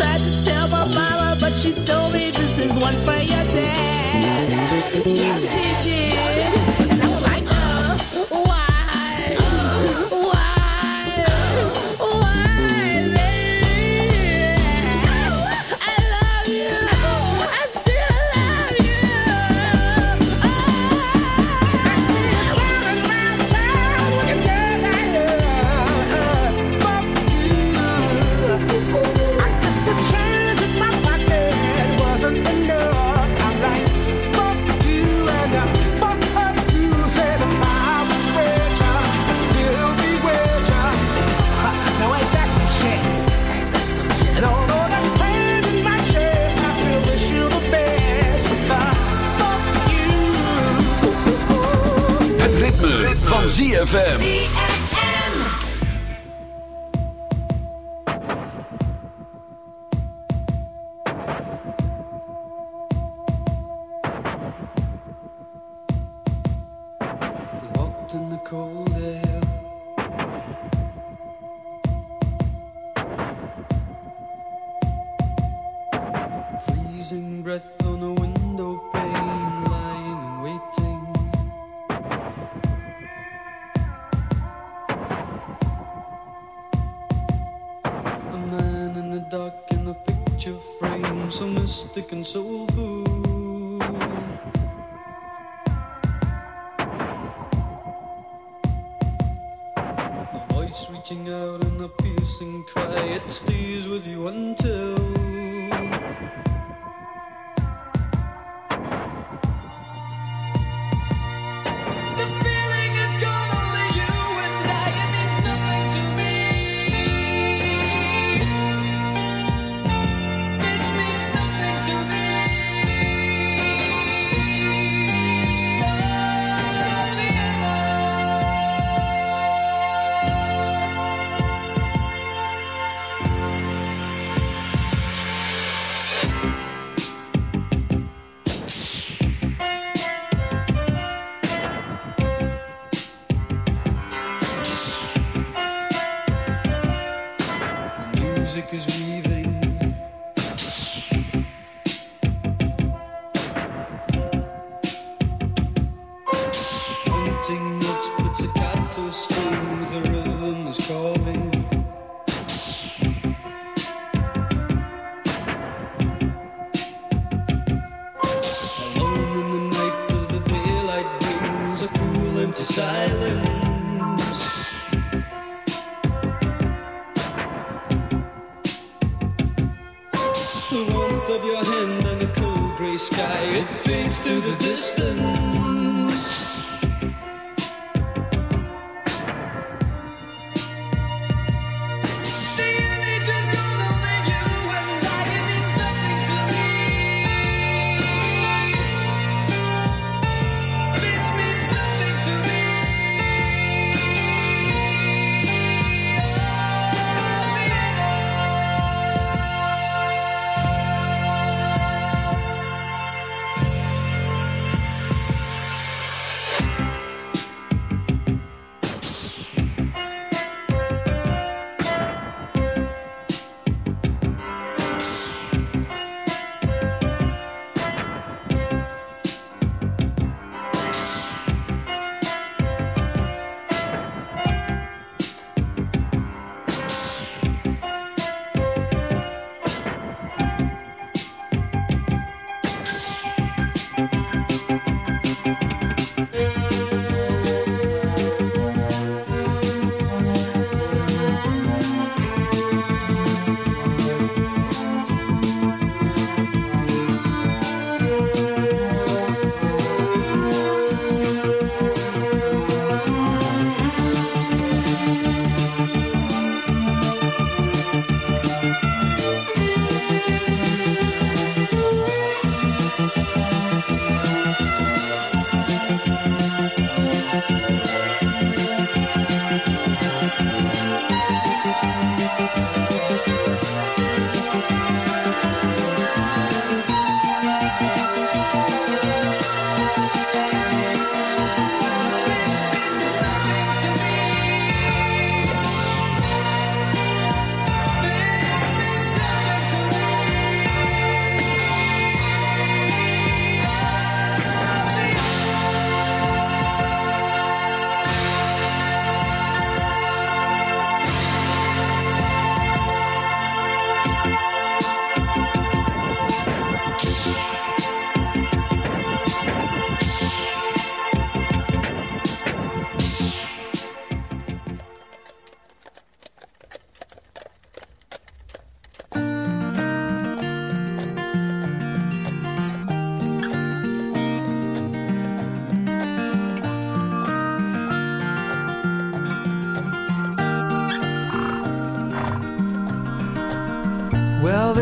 tried to tell my mama, but she told me this is one for your dad. Yeah, she did. ZFM.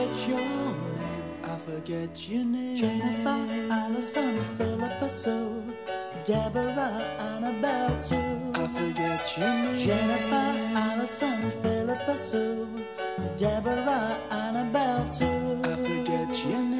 forget your name, I forget your name. Jennifer, Allison, Philippa Sue, Deborah, Annabelle Sue. I forget your name. Jennifer, Allison, Philippa Sue, Deborah, Annabelle Sue. I forget your name.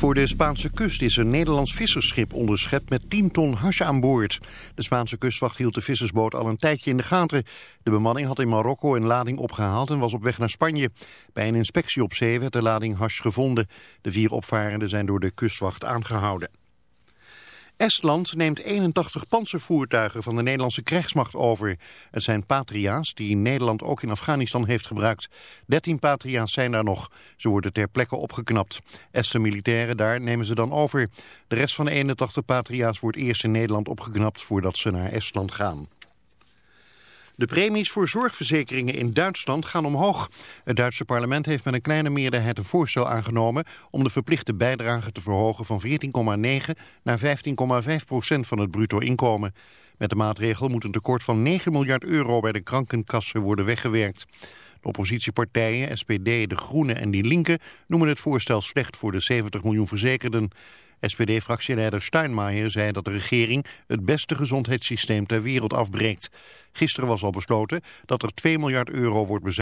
Voor de Spaanse kust is een Nederlands vissersschip onderschept met 10 ton hash aan boord. De Spaanse kustwacht hield de vissersboot al een tijdje in de gaten. De bemanning had in Marokko een lading opgehaald en was op weg naar Spanje. Bij een inspectie op zee werd de lading hash gevonden. De vier opvarenden zijn door de kustwacht aangehouden. Estland neemt 81 panzervoertuigen van de Nederlandse krijgsmacht over. Het zijn Patria's die Nederland ook in Afghanistan heeft gebruikt. 13 Patria's zijn daar nog. Ze worden ter plekke opgeknapt. Estse militairen daar nemen ze dan over. De rest van de 81 Patria's wordt eerst in Nederland opgeknapt voordat ze naar Estland gaan. De premies voor zorgverzekeringen in Duitsland gaan omhoog. Het Duitse parlement heeft met een kleine meerderheid een voorstel aangenomen... om de verplichte bijdrage te verhogen van 14,9 naar 15,5 procent van het bruto inkomen. Met de maatregel moet een tekort van 9 miljard euro bij de krankenkassen worden weggewerkt. De oppositiepartijen, SPD, De Groenen en Die Linke noemen het voorstel slecht voor de 70 miljoen verzekerden. SPD-fractieleider Steinmeier zei dat de regering het beste gezondheidssysteem ter wereld afbreekt. Gisteren was al besloten dat er 2 miljard euro wordt bezuinigd.